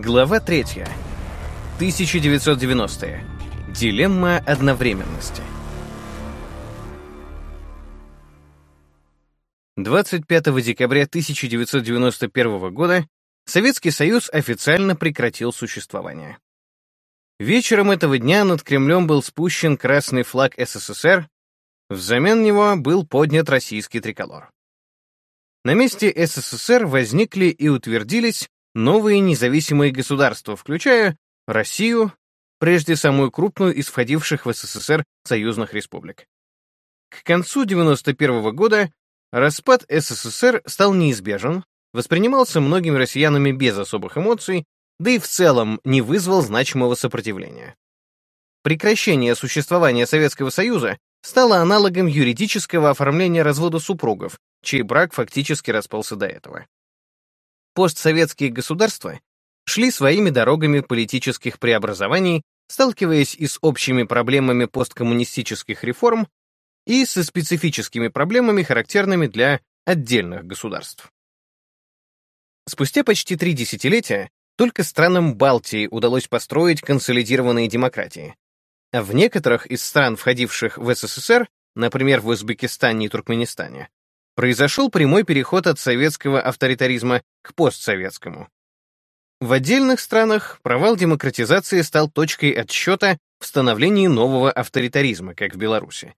Глава 3. 1990-е. Дилемма одновременности. 25 декабря 1991 года Советский Союз официально прекратил существование. Вечером этого дня над Кремлем был спущен красный флаг СССР, взамен него был поднят российский триколор. На месте СССР возникли и утвердились новые независимые государства, включая Россию, прежде самую крупную из входивших в СССР союзных республик. К концу 1991 года распад СССР стал неизбежен, воспринимался многими россиянами без особых эмоций, да и в целом не вызвал значимого сопротивления. Прекращение существования Советского Союза стало аналогом юридического оформления развода супругов, чей брак фактически распался до этого. Постсоветские государства шли своими дорогами политических преобразований, сталкиваясь и с общими проблемами посткоммунистических реформ, и со специфическими проблемами, характерными для отдельных государств. Спустя почти три десятилетия только странам Балтии удалось построить консолидированные демократии. А в некоторых из стран, входивших в СССР, например, в Узбекистане и Туркменистане, произошел прямой переход от советского авторитаризма к постсоветскому. В отдельных странах провал демократизации стал точкой отсчета в становлении нового авторитаризма, как в Беларуси.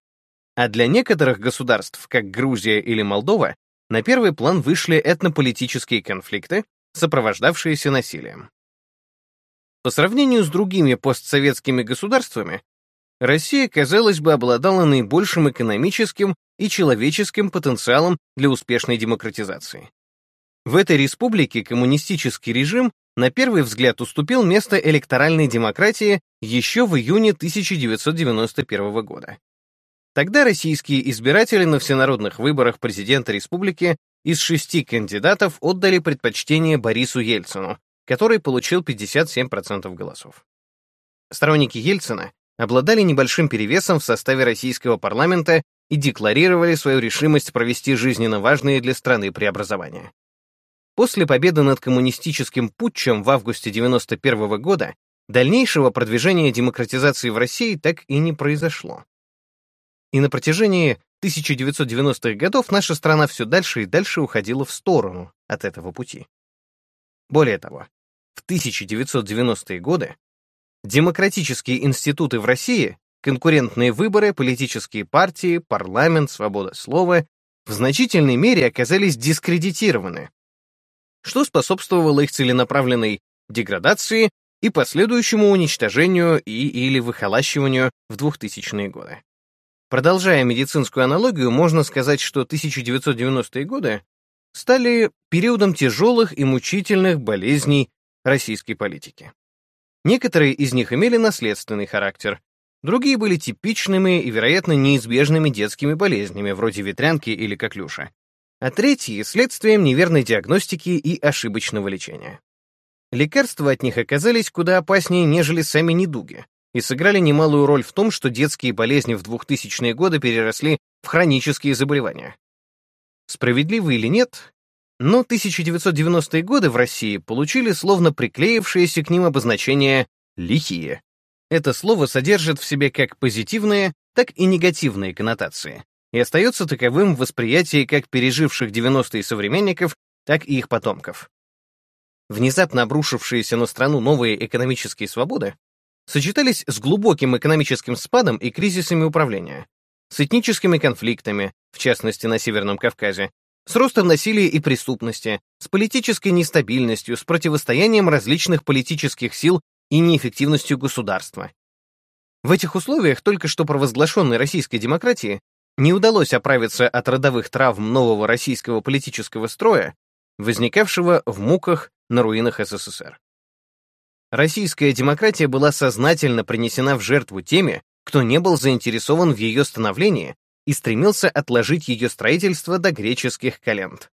А для некоторых государств, как Грузия или Молдова, на первый план вышли этнополитические конфликты, сопровождавшиеся насилием. По сравнению с другими постсоветскими государствами, Россия, казалось бы, обладала наибольшим экономическим и человеческим потенциалом для успешной демократизации. В этой республике коммунистический режим на первый взгляд уступил место электоральной демократии еще в июне 1991 года. Тогда российские избиратели на всенародных выборах президента республики из шести кандидатов отдали предпочтение Борису Ельцину, который получил 57% голосов. Сторонники Ельцина обладали небольшим перевесом в составе российского парламента и декларировали свою решимость провести жизненно важные для страны преобразования. После победы над коммунистическим путчем в августе 1991 года дальнейшего продвижения демократизации в России так и не произошло. И на протяжении 1990-х годов наша страна все дальше и дальше уходила в сторону от этого пути. Более того, в 1990-е годы демократические институты в России, конкурентные выборы, политические партии, парламент, свобода слова в значительной мере оказались дискредитированы, что способствовало их целенаправленной деградации и последующему уничтожению и или выхолащиванию в 2000-е годы. Продолжая медицинскую аналогию, можно сказать, что 1990-е годы стали периодом тяжелых и мучительных болезней российской политики. Некоторые из них имели наследственный характер, другие были типичными и, вероятно, неизбежными детскими болезнями, вроде ветрянки или коклюша, а третьи — следствием неверной диагностики и ошибочного лечения. Лекарства от них оказались куда опаснее, нежели сами недуги, и сыграли немалую роль в том, что детские болезни в 2000-е годы переросли в хронические заболевания. Справедливо или нет, но 1990-е годы в России получили словно приклеившееся к ним обозначение «лихие». Это слово содержит в себе как позитивные, так и негативные коннотации и остается таковым в восприятии как переживших 90-е современников, так и их потомков. Внезапно обрушившиеся на страну новые экономические свободы сочетались с глубоким экономическим спадом и кризисами управления, с этническими конфликтами, в частности на Северном Кавказе, с ростом насилия и преступности, с политической нестабильностью, с противостоянием различных политических сил и неэффективностью государства. В этих условиях только что провозглашенной российской демократии не удалось оправиться от родовых травм нового российского политического строя, возникавшего в муках на руинах СССР. Российская демократия была сознательно принесена в жертву теми, кто не был заинтересован в ее становлении и стремился отложить ее строительство до греческих календ.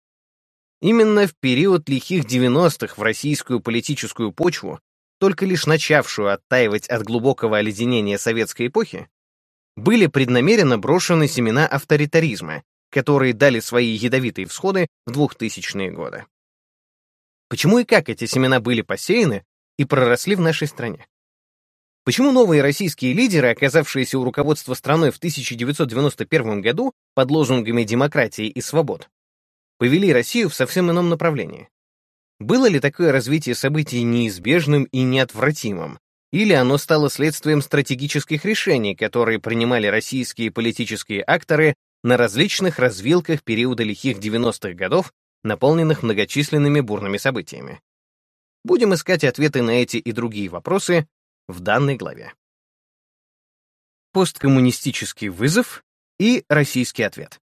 Именно в период лихих 90-х в российскую политическую почву, только лишь начавшую оттаивать от глубокого оледенения советской эпохи, были преднамеренно брошены семена авторитаризма, которые дали свои ядовитые всходы в 2000-е годы. Почему и как эти семена были посеяны, и проросли в нашей стране. Почему новые российские лидеры, оказавшиеся у руководства страной в 1991 году под лозунгами демократии и свобод, повели Россию в совсем ином направлении? Было ли такое развитие событий неизбежным и неотвратимым, или оно стало следствием стратегических решений, которые принимали российские политические акторы на различных развилках периода лихих 90-х годов, наполненных многочисленными бурными событиями? Будем искать ответы на эти и другие вопросы в данной главе. Посткоммунистический вызов и российский ответ.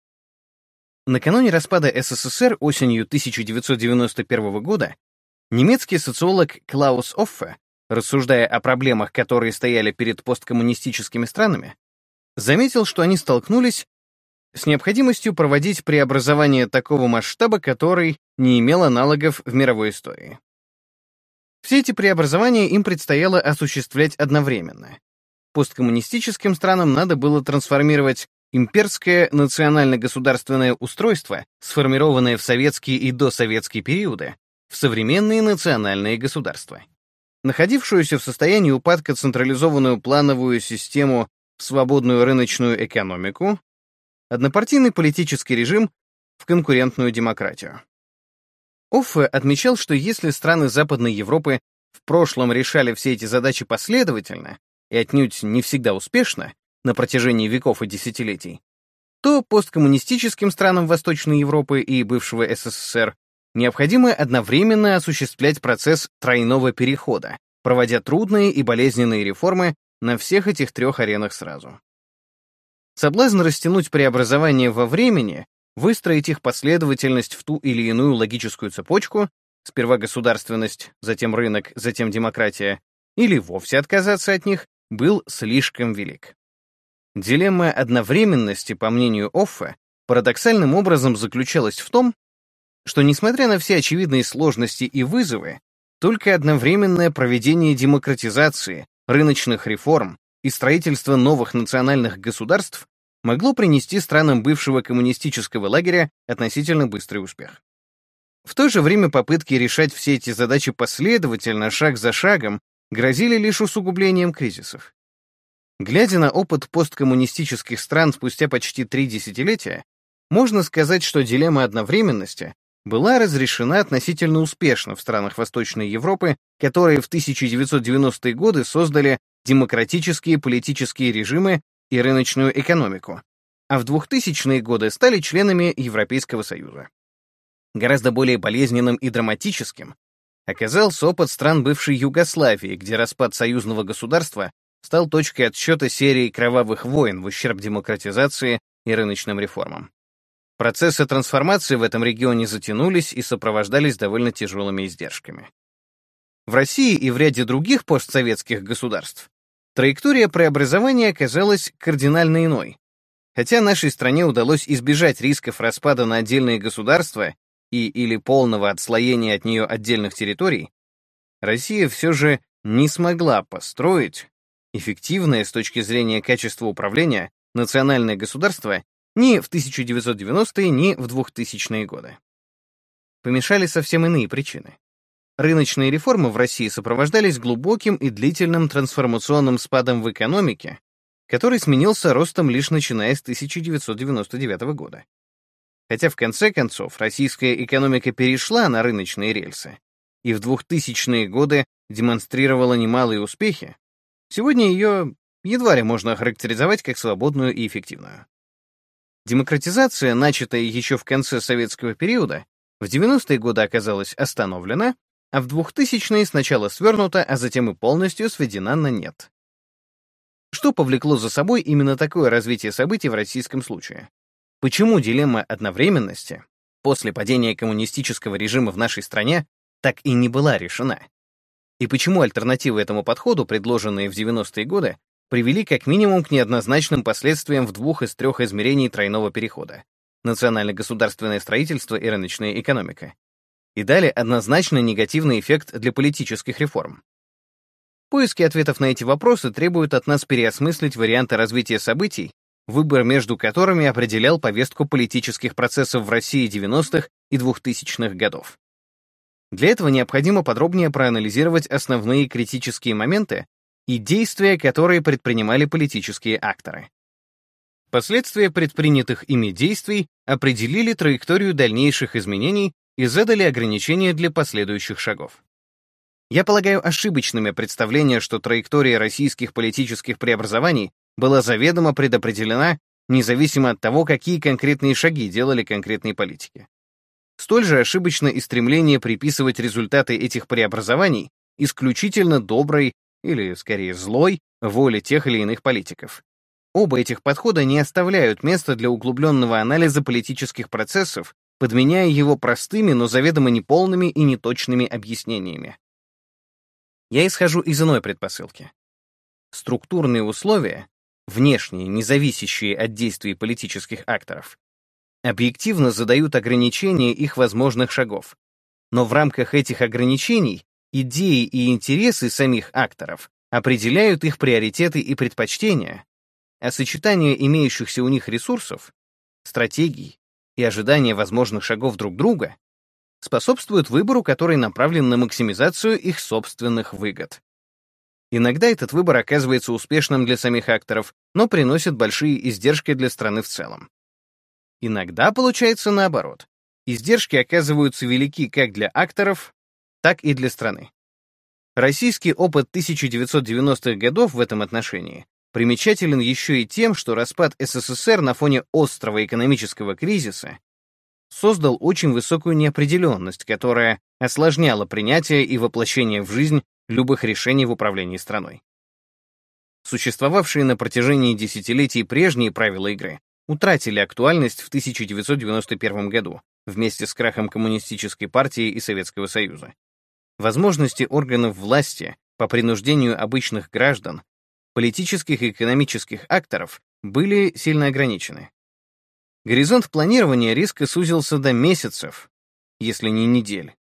Накануне распада СССР осенью 1991 года немецкий социолог Клаус Оффе, рассуждая о проблемах, которые стояли перед посткоммунистическими странами, заметил, что они столкнулись с необходимостью проводить преобразование такого масштаба, который не имел аналогов в мировой истории. Все эти преобразования им предстояло осуществлять одновременно. Посткоммунистическим странам надо было трансформировать имперское национально-государственное устройство, сформированное в советские и досоветские периоды, в современные национальные государства. Находившуюся в состоянии упадка централизованную плановую систему в свободную рыночную экономику, однопартийный политический режим в конкурентную демократию. Оффе отмечал, что если страны Западной Европы в прошлом решали все эти задачи последовательно и отнюдь не всегда успешно на протяжении веков и десятилетий, то посткоммунистическим странам Восточной Европы и бывшего СССР необходимо одновременно осуществлять процесс тройного перехода, проводя трудные и болезненные реформы на всех этих трех аренах сразу. Соблазн растянуть преобразование во времени выстроить их последовательность в ту или иную логическую цепочку, сперва государственность, затем рынок, затем демократия, или вовсе отказаться от них, был слишком велик. Дилемма одновременности, по мнению Оффа, парадоксальным образом заключалась в том, что, несмотря на все очевидные сложности и вызовы, только одновременное проведение демократизации, рыночных реформ и строительство новых национальных государств могло принести странам бывшего коммунистического лагеря относительно быстрый успех. В то же время попытки решать все эти задачи последовательно, шаг за шагом, грозили лишь усугублением кризисов. Глядя на опыт посткоммунистических стран спустя почти три десятилетия, можно сказать, что дилемма одновременности была разрешена относительно успешно в странах Восточной Европы, которые в 1990-е годы создали демократические политические режимы и рыночную экономику, а в 2000-е годы стали членами Европейского Союза. Гораздо более болезненным и драматическим оказался опыт стран бывшей Югославии, где распад союзного государства стал точкой отсчета серии кровавых войн в ущерб демократизации и рыночным реформам. Процессы трансформации в этом регионе затянулись и сопровождались довольно тяжелыми издержками. В России и в ряде других постсоветских государств Траектория преобразования оказалась кардинально иной. Хотя нашей стране удалось избежать рисков распада на отдельные государства и или полного отслоения от нее отдельных территорий, Россия все же не смогла построить эффективное с точки зрения качества управления национальное государство ни в 1990-е, ни в 2000-е годы. Помешали совсем иные причины. Рыночные реформы в России сопровождались глубоким и длительным трансформационным спадом в экономике, который сменился ростом лишь начиная с 1999 года. Хотя в конце концов российская экономика перешла на рыночные рельсы и в 2000-е годы демонстрировала немалые успехи, сегодня ее едва ли можно охарактеризовать как свободную и эффективную. Демократизация, начатая еще в конце советского периода, в 90-е годы оказалась остановлена, а в 2000-е сначала свернута, а затем и полностью сведена на нет. Что повлекло за собой именно такое развитие событий в российском случае? Почему дилемма одновременности после падения коммунистического режима в нашей стране так и не была решена? И почему альтернативы этому подходу, предложенные в 90-е годы, привели как минимум к неоднозначным последствиям в двух из трех измерений тройного перехода — национально-государственное строительство и рыночная экономика, и дали однозначно негативный эффект для политических реформ. Поиски ответов на эти вопросы требуют от нас переосмыслить варианты развития событий, выбор между которыми определял повестку политических процессов в России 90-х и 2000-х годов. Для этого необходимо подробнее проанализировать основные критические моменты и действия, которые предпринимали политические акторы. Последствия предпринятых ими действий определили траекторию дальнейших изменений и задали ограничения для последующих шагов. Я полагаю ошибочными представления, что траектория российских политических преобразований была заведомо предопределена независимо от того, какие конкретные шаги делали конкретные политики. Столь же ошибочно и стремление приписывать результаты этих преобразований исключительно доброй или, скорее, злой воле тех или иных политиков. Оба этих подхода не оставляют места для углубленного анализа политических процессов, подменяя его простыми, но заведомо неполными и неточными объяснениями. Я исхожу из иной предпосылки. Структурные условия, внешние, независящие от действий политических акторов, объективно задают ограничения их возможных шагов. Но в рамках этих ограничений идеи и интересы самих акторов определяют их приоритеты и предпочтения, а сочетание имеющихся у них ресурсов, стратегий и ожидания возможных шагов друг друга способствуют выбору, который направлен на максимизацию их собственных выгод. Иногда этот выбор оказывается успешным для самих акторов, но приносит большие издержки для страны в целом. Иногда получается наоборот. Издержки оказываются велики как для акторов, так и для страны. Российский опыт 1990-х годов в этом отношении примечателен еще и тем, что распад СССР на фоне острого экономического кризиса создал очень высокую неопределенность, которая осложняла принятие и воплощение в жизнь любых решений в управлении страной. Существовавшие на протяжении десятилетий прежние правила игры утратили актуальность в 1991 году вместе с крахом коммунистической партии и Советского Союза. Возможности органов власти по принуждению обычных граждан, политических и экономических акторов были сильно ограничены. Горизонт планирования резко сузился до месяцев, если не недель.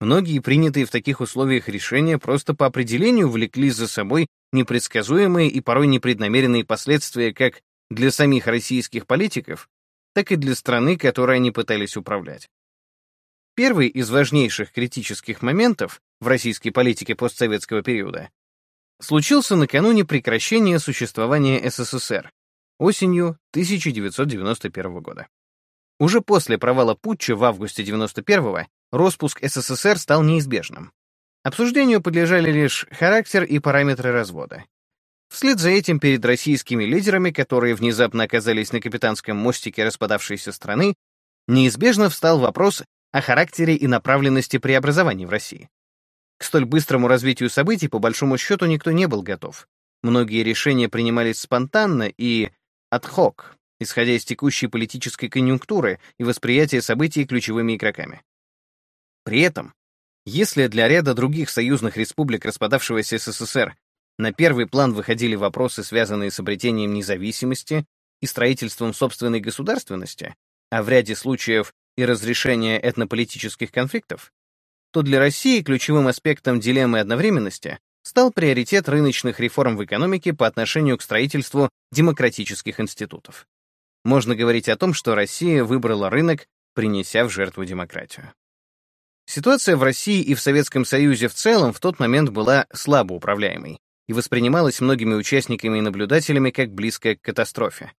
Многие принятые в таких условиях решения просто по определению влекли за собой непредсказуемые и порой непреднамеренные последствия как для самих российских политиков, так и для страны, которой они пытались управлять. Первый из важнейших критических моментов в российской политике постсоветского периода случился накануне прекращения существования СССР, осенью 1991 года. Уже после провала путча в августе 91 распуск СССР стал неизбежным. Обсуждению подлежали лишь характер и параметры развода. Вслед за этим перед российскими лидерами, которые внезапно оказались на капитанском мостике распадавшейся страны, неизбежно встал вопрос о характере и направленности преобразований в России. К столь быстрому развитию событий, по большому счету, никто не был готов. Многие решения принимались спонтанно и ad исходя из текущей политической конъюнктуры и восприятия событий ключевыми игроками. При этом, если для ряда других союзных республик распадавшегося СССР на первый план выходили вопросы, связанные с обретением независимости и строительством собственной государственности, а в ряде случаев и разрешения этнополитических конфликтов, то для России ключевым аспектом дилеммы одновременности стал приоритет рыночных реформ в экономике по отношению к строительству демократических институтов. Можно говорить о том, что Россия выбрала рынок, принеся в жертву демократию. Ситуация в России и в Советском Союзе в целом в тот момент была слабо управляемой и воспринималась многими участниками и наблюдателями как близкая к катастрофе.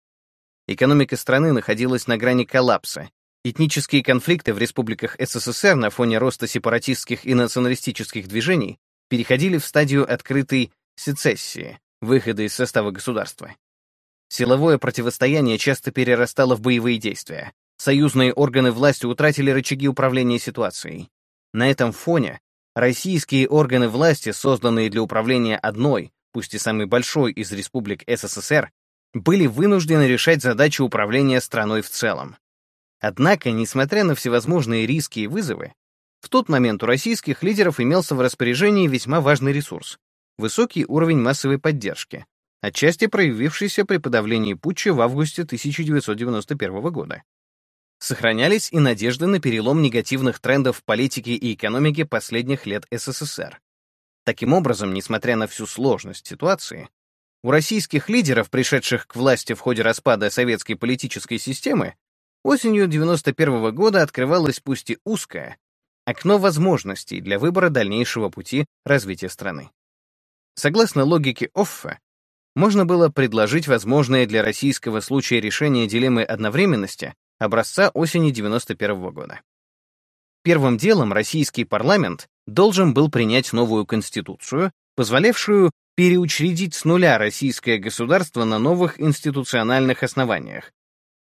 Экономика страны находилась на грани коллапса. Этнические конфликты в республиках СССР на фоне роста сепаратистских и националистических движений переходили в стадию открытой сецессии, выхода из состава государства. Силовое противостояние часто перерастало в боевые действия. Союзные органы власти утратили рычаги управления ситуацией. На этом фоне российские органы власти, созданные для управления одной, пусть и самой большой из республик СССР, были вынуждены решать задачи управления страной в целом. Однако, несмотря на всевозможные риски и вызовы, в тот момент у российских лидеров имелся в распоряжении весьма важный ресурс — высокий уровень массовой поддержки, отчасти проявившийся при подавлении путча в августе 1991 года сохранялись и надежды на перелом негативных трендов в политике и экономике последних лет СССР. Таким образом, несмотря на всю сложность ситуации, у российских лидеров, пришедших к власти в ходе распада советской политической системы, осенью 91 года открывалась пусть и узкая, окно возможностей для выбора дальнейшего пути развития страны. Согласно логике Оффа, можно было предложить возможное для российского случая решение дилеммы одновременности образца осени 91 года. Первым делом российский парламент должен был принять новую конституцию, позволявшую переучредить с нуля российское государство на новых институциональных основаниях,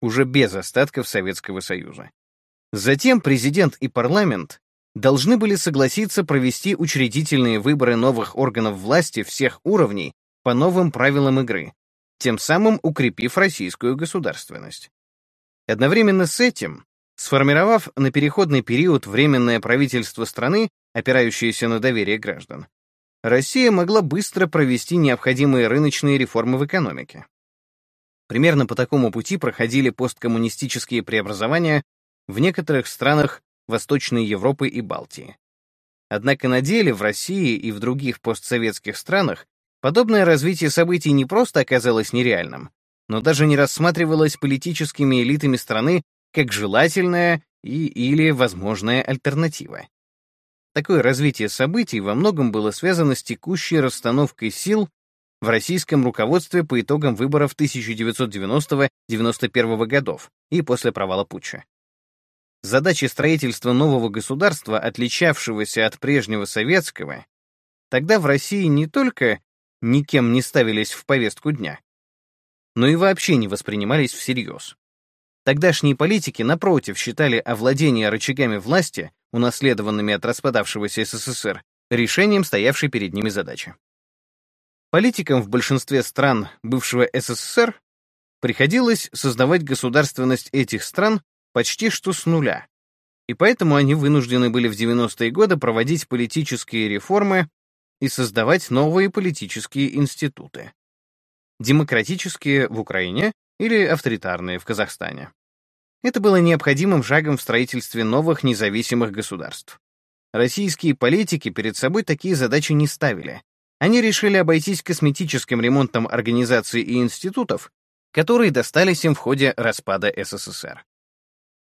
уже без остатков Советского Союза. Затем президент и парламент должны были согласиться провести учредительные выборы новых органов власти всех уровней по новым правилам игры, тем самым укрепив российскую государственность. Одновременно с этим, сформировав на переходный период временное правительство страны, опирающееся на доверие граждан, Россия могла быстро провести необходимые рыночные реформы в экономике. Примерно по такому пути проходили посткоммунистические преобразования в некоторых странах Восточной Европы и Балтии. Однако на деле в России и в других постсоветских странах подобное развитие событий не просто оказалось нереальным, но даже не рассматривалось политическими элитами страны как желательная и или возможная альтернатива. Такое развитие событий во многом было связано с текущей расстановкой сил в российском руководстве по итогам выборов 1990-91 годов и после провала путча. Задачи строительства нового государства, отличавшегося от прежнего советского, тогда в России не только никем не ставились в повестку дня, но и вообще не воспринимались всерьез. Тогдашние политики, напротив, считали овладение рычагами власти, унаследованными от распадавшегося СССР, решением стоявшей перед ними задачи. Политикам в большинстве стран бывшего СССР приходилось создавать государственность этих стран почти что с нуля, и поэтому они вынуждены были в 90-е годы проводить политические реформы и создавать новые политические институты. Демократические в Украине или авторитарные в Казахстане. Это было необходимым шагом в строительстве новых независимых государств. Российские политики перед собой такие задачи не ставили. Они решили обойтись косметическим ремонтом организаций и институтов, которые достались им в ходе распада СССР.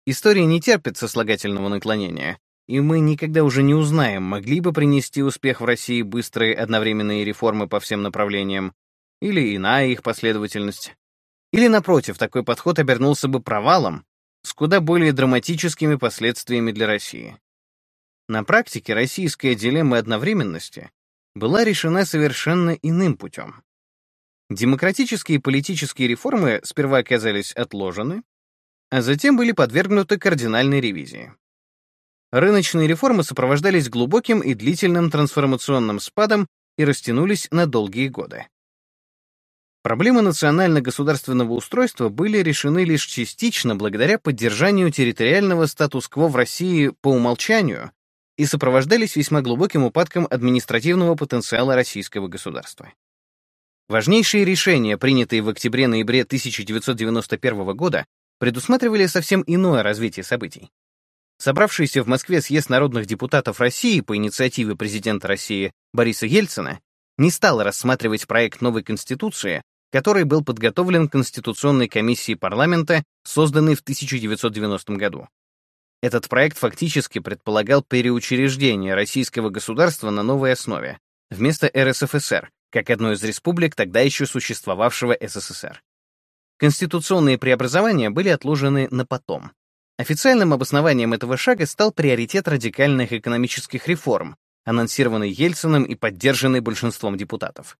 История не терпит сослагательного наклонения, и мы никогда уже не узнаем, могли бы принести успех в России быстрые одновременные реформы по всем направлениям, или иная их последовательность. Или, напротив, такой подход обернулся бы провалом с куда более драматическими последствиями для России. На практике российская дилемма одновременности была решена совершенно иным путем. Демократические и политические реформы сперва оказались отложены, а затем были подвергнуты кардинальной ревизии. Рыночные реформы сопровождались глубоким и длительным трансформационным спадом и растянулись на долгие годы. Проблемы национально-государственного устройства были решены лишь частично благодаря поддержанию территориального статус-кво в России по умолчанию и сопровождались весьма глубоким упадком административного потенциала российского государства. Важнейшие решения, принятые в октябре-ноябре 1991 года, предусматривали совсем иное развитие событий. Собравшийся в Москве съезд народных депутатов России по инициативе президента России Бориса Ельцина не стал рассматривать проект новой Конституции, который был подготовлен Конституционной комиссией парламента, созданной в 1990 году. Этот проект фактически предполагал переучреждение российского государства на новой основе, вместо РСФСР, как одной из республик тогда еще существовавшего СССР. Конституционные преобразования были отложены на потом. Официальным обоснованием этого шага стал приоритет радикальных экономических реформ, анонсированный Ельциным и поддержанный большинством депутатов.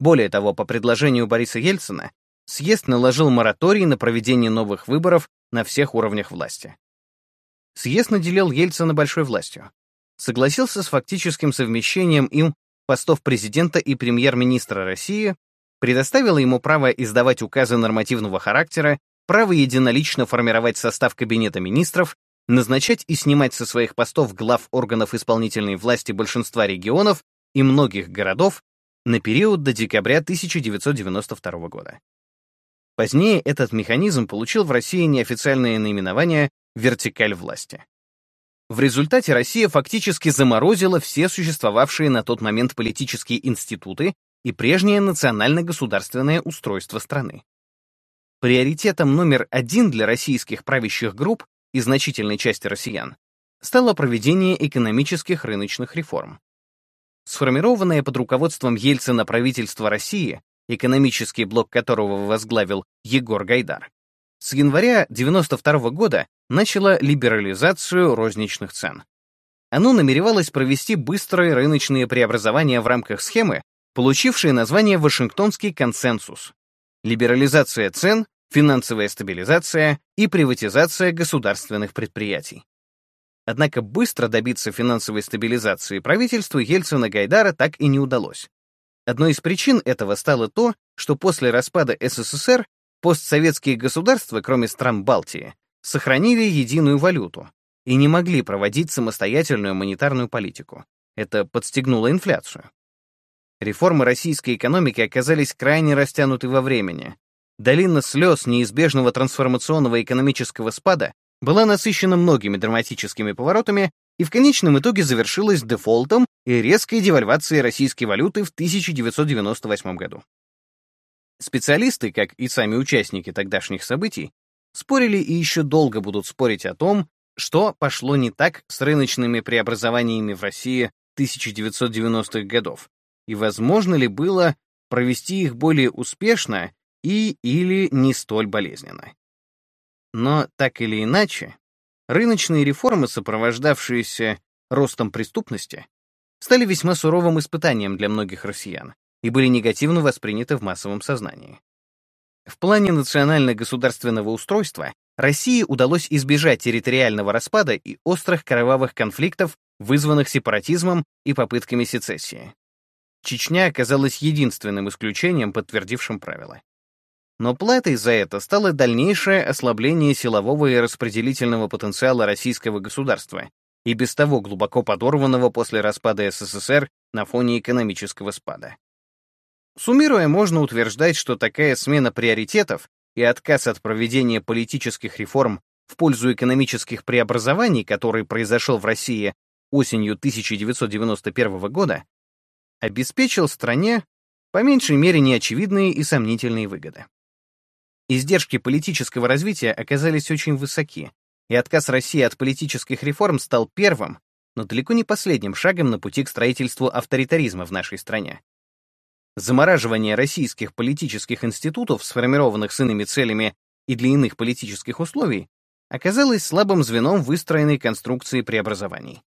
Более того, по предложению Бориса Ельцина, съезд наложил мораторий на проведение новых выборов на всех уровнях власти. Съезд наделил Ельцина большой властью. Согласился с фактическим совмещением им постов президента и премьер-министра России, предоставил ему право издавать указы нормативного характера, право единолично формировать состав Кабинета министров, назначать и снимать со своих постов глав органов исполнительной власти большинства регионов и многих городов на период до декабря 1992 года. Позднее этот механизм получил в России неофициальное наименование «вертикаль власти». В результате Россия фактически заморозила все существовавшие на тот момент политические институты и прежнее национально-государственное устройство страны. Приоритетом номер один для российских правящих групп и значительной части россиян стало проведение экономических рыночных реформ. Сформированное под руководством Ельцина правительство России, экономический блок которого возглавил Егор Гайдар, с января 1992 года начало либерализацию розничных цен. Оно намеревалось провести быстрые рыночные преобразования в рамках схемы, получившей название «Вашингтонский консенсус». Либерализация цен, финансовая стабилизация и приватизация государственных предприятий. Однако быстро добиться финансовой стабилизации правительству Ельцина-Гайдара так и не удалось. Одной из причин этого стало то, что после распада СССР постсоветские государства, кроме стран Балтии, сохранили единую валюту и не могли проводить самостоятельную монетарную политику. Это подстегнуло инфляцию. Реформы российской экономики оказались крайне растянуты во времени. Долина слез неизбежного трансформационного экономического спада была насыщена многими драматическими поворотами и в конечном итоге завершилась дефолтом и резкой девальвацией российской валюты в 1998 году. Специалисты, как и сами участники тогдашних событий, спорили и еще долго будут спорить о том, что пошло не так с рыночными преобразованиями в России 1990-х годов, и возможно ли было провести их более успешно и или не столь болезненно. Но так или иначе, рыночные реформы, сопровождавшиеся ростом преступности, стали весьма суровым испытанием для многих россиян, и были негативно восприняты в массовом сознании. В плане национально-государственного устройства России удалось избежать территориального распада и острых кровавых конфликтов, вызванных сепаратизмом и попытками сецессии. Чечня оказалась единственным исключением, подтвердившим правила. Но платой за это стало дальнейшее ослабление силового и распределительного потенциала российского государства, и без того глубоко подорванного после распада СССР на фоне экономического спада. Суммируя, можно утверждать, что такая смена приоритетов и отказ от проведения политических реформ в пользу экономических преобразований, который произошел в России осенью 1991 года, обеспечил стране по меньшей мере неочевидные и сомнительные выгоды. Издержки политического развития оказались очень высоки, и отказ России от политических реформ стал первым, но далеко не последним шагом на пути к строительству авторитаризма в нашей стране. Замораживание российских политических институтов, сформированных с иными целями и для иных политических условий, оказалось слабым звеном выстроенной конструкции преобразований.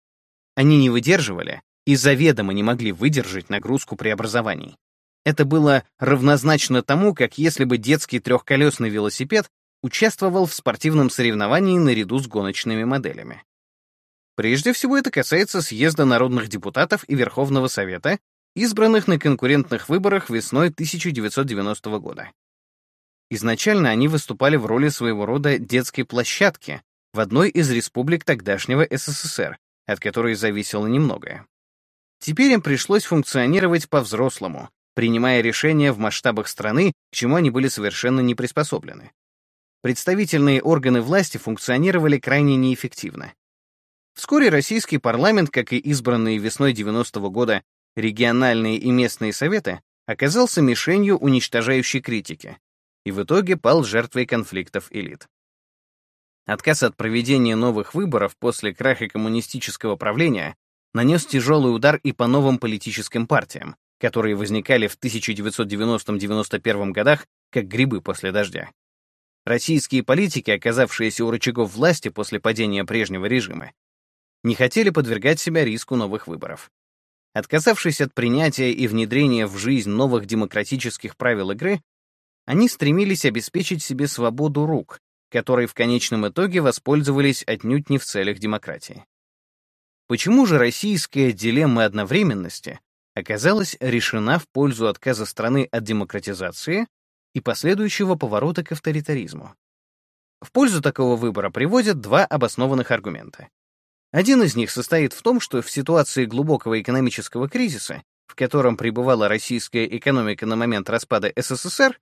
Они не выдерживали и заведомо не могли выдержать нагрузку преобразований. Это было равнозначно тому, как если бы детский трехколесный велосипед участвовал в спортивном соревновании наряду с гоночными моделями. Прежде всего это касается съезда народных депутатов и Верховного Совета, избранных на конкурентных выборах весной 1990 года. Изначально они выступали в роли своего рода детской площадки в одной из республик тогдашнего СССР, от которой зависело немногое. Теперь им пришлось функционировать по-взрослому, принимая решения в масштабах страны, к чему они были совершенно не приспособлены. Представительные органы власти функционировали крайне неэффективно. Вскоре российский парламент, как и избранные весной 90 -го года региональные и местные советы, оказался мишенью уничтожающей критики и в итоге пал жертвой конфликтов элит. Отказ от проведения новых выборов после краха коммунистического правления нанес тяжелый удар и по новым политическим партиям, которые возникали в 1990-91 годах как грибы после дождя. Российские политики, оказавшиеся у рычагов власти после падения прежнего режима, не хотели подвергать себя риску новых выборов. Отказавшись от принятия и внедрения в жизнь новых демократических правил игры, они стремились обеспечить себе свободу рук, которой в конечном итоге воспользовались отнюдь не в целях демократии. Почему же российская дилемма одновременности оказалась решена в пользу отказа страны от демократизации и последующего поворота к авторитаризму? В пользу такого выбора приводят два обоснованных аргумента. Один из них состоит в том, что в ситуации глубокого экономического кризиса, в котором пребывала российская экономика на момент распада СССР,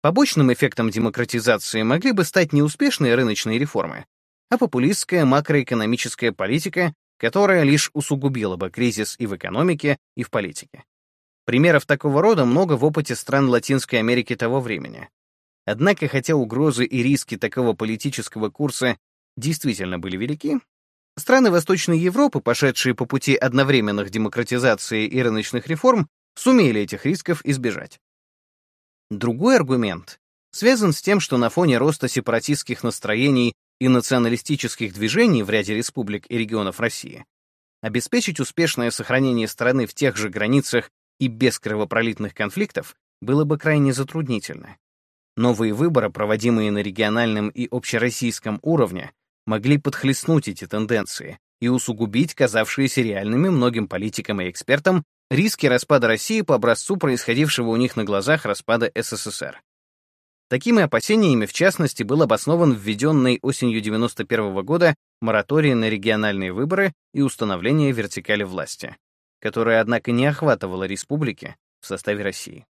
побочным эффектом демократизации могли бы стать не успешные рыночные реформы, а популистская макроэкономическая политика, которая лишь усугубила бы кризис и в экономике, и в политике. Примеров такого рода много в опыте стран Латинской Америки того времени. Однако, хотя угрозы и риски такого политического курса действительно были велики, Страны Восточной Европы, пошедшие по пути одновременных демократизации и рыночных реформ, сумели этих рисков избежать. Другой аргумент связан с тем, что на фоне роста сепаратистских настроений и националистических движений в ряде республик и регионов России обеспечить успешное сохранение страны в тех же границах и без кровопролитных конфликтов было бы крайне затруднительно. Новые выборы, проводимые на региональном и общероссийском уровне, могли подхлестнуть эти тенденции и усугубить казавшиеся реальными многим политикам и экспертам риски распада России по образцу происходившего у них на глазах распада СССР. Такими опасениями, в частности, был обоснован введенный осенью 1991 года мораторий на региональные выборы и установление вертикали власти, которая, однако, не охватывала республики в составе России.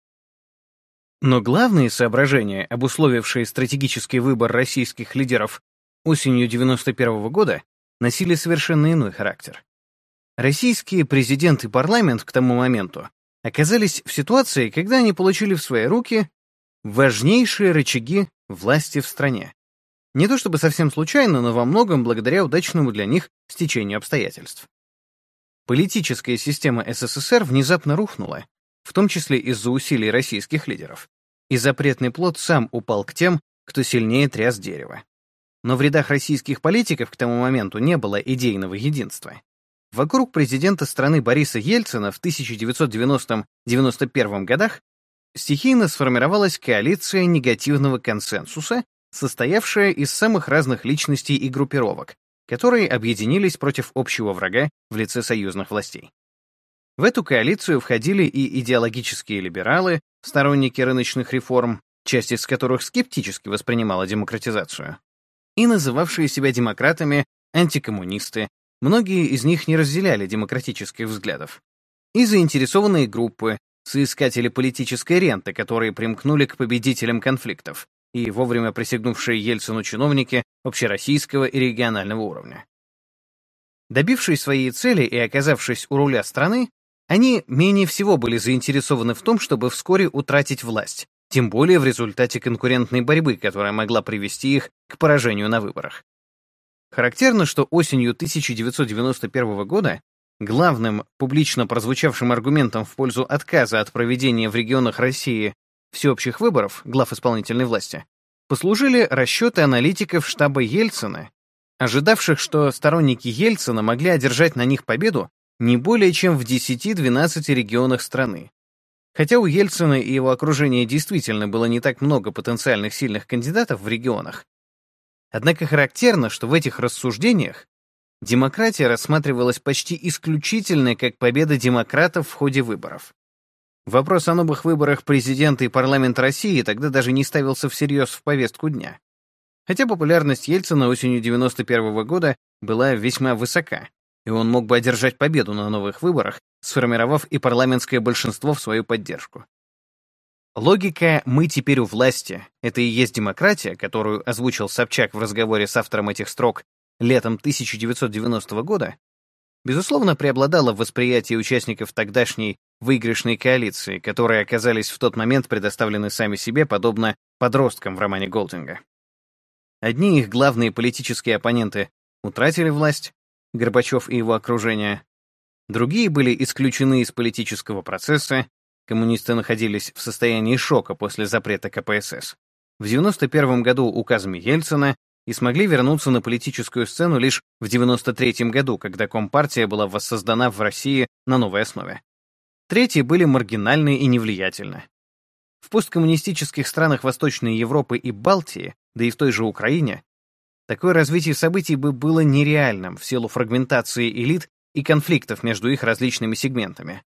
Но главные соображения, обусловившие стратегический выбор российских лидеров осенью 1991 года, носили совершенно иной характер. Российские президент и парламент к тому моменту оказались в ситуации, когда они получили в свои руки важнейшие рычаги власти в стране. Не то чтобы совсем случайно, но во многом благодаря удачному для них стечению обстоятельств. Политическая система СССР внезапно рухнула, в том числе из-за усилий российских лидеров, и запретный плод сам упал к тем, кто сильнее тряс дерево. Но в рядах российских политиков к тому моменту не было идейного единства. Вокруг президента страны Бориса Ельцина в 1990-91 годах стихийно сформировалась коалиция негативного консенсуса, состоявшая из самых разных личностей и группировок, которые объединились против общего врага в лице союзных властей. В эту коалицию входили и идеологические либералы, сторонники рыночных реформ, часть из которых скептически воспринимала демократизацию, и называвшие себя демократами антикоммунисты, Многие из них не разделяли демократических взглядов. И заинтересованные группы, соискатели политической ренты, которые примкнули к победителям конфликтов, и вовремя присягнувшие Ельцину чиновники общероссийского и регионального уровня. Добившись своей цели и оказавшись у руля страны, они менее всего были заинтересованы в том, чтобы вскоре утратить власть, тем более в результате конкурентной борьбы, которая могла привести их к поражению на выборах. Характерно, что осенью 1991 года главным публично прозвучавшим аргументом в пользу отказа от проведения в регионах России всеобщих выборов глав исполнительной власти послужили расчеты аналитиков штаба Ельцина, ожидавших, что сторонники Ельцина могли одержать на них победу не более чем в 10-12 регионах страны. Хотя у Ельцина и его окружения действительно было не так много потенциальных сильных кандидатов в регионах, Однако характерно, что в этих рассуждениях демократия рассматривалась почти исключительно как победа демократов в ходе выборов. Вопрос о новых выборах президента и парламента России тогда даже не ставился всерьез в повестку дня. Хотя популярность Ельцина осенью 91 года была весьма высока, и он мог бы одержать победу на новых выборах, сформировав и парламентское большинство в свою поддержку. Логика «мы теперь у власти» — это и есть демократия, которую озвучил Собчак в разговоре с автором этих строк летом 1990 года, безусловно, преобладала в восприятии участников тогдашней выигрышной коалиции, которые оказались в тот момент предоставлены сами себе, подобно подросткам в романе Голдинга. Одни их главные политические оппоненты утратили власть, Горбачев и его окружение, другие были исключены из политического процесса, Коммунисты находились в состоянии шока после запрета КПСС. В 91 году указами Ельцина и смогли вернуться на политическую сцену лишь в 93 году, когда Компартия была воссоздана в России на новой основе. Третьи были маргинальны и невлиятельны. В посткоммунистических странах Восточной Европы и Балтии, да и в той же Украине, такое развитие событий бы было нереальным в силу фрагментации элит и конфликтов между их различными сегментами.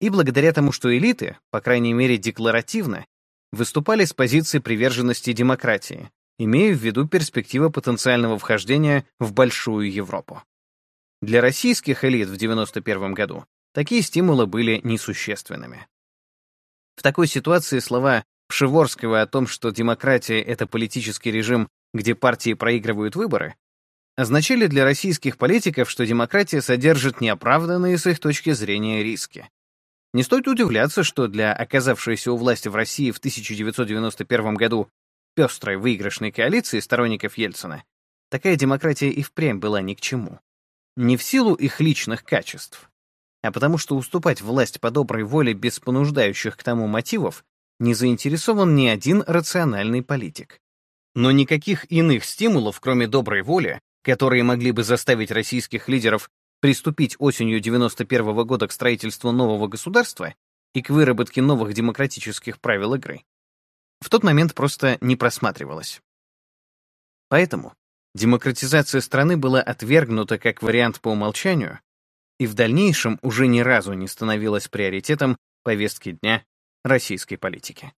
И благодаря тому, что элиты, по крайней мере декларативно, выступали с позиции приверженности демократии, имея в виду перспективы потенциального вхождения в большую Европу. Для российских элит в 1991 году такие стимулы были несущественными. В такой ситуации слова Пшеворского о том, что демократия — это политический режим, где партии проигрывают выборы, означали для российских политиков, что демократия содержит неоправданные с их точки зрения риски. Не стоит удивляться, что для оказавшейся у власти в России в 1991 году пестрой выигрышной коалиции сторонников Ельцина такая демократия и впрямь была ни к чему. Не в силу их личных качеств, а потому что уступать власть по доброй воле без понуждающих к тому мотивов не заинтересован ни один рациональный политик. Но никаких иных стимулов, кроме доброй воли, которые могли бы заставить российских лидеров приступить осенью 91 -го года к строительству нового государства и к выработке новых демократических правил игры, в тот момент просто не просматривалось. Поэтому демократизация страны была отвергнута как вариант по умолчанию и в дальнейшем уже ни разу не становилась приоритетом повестки дня российской политики.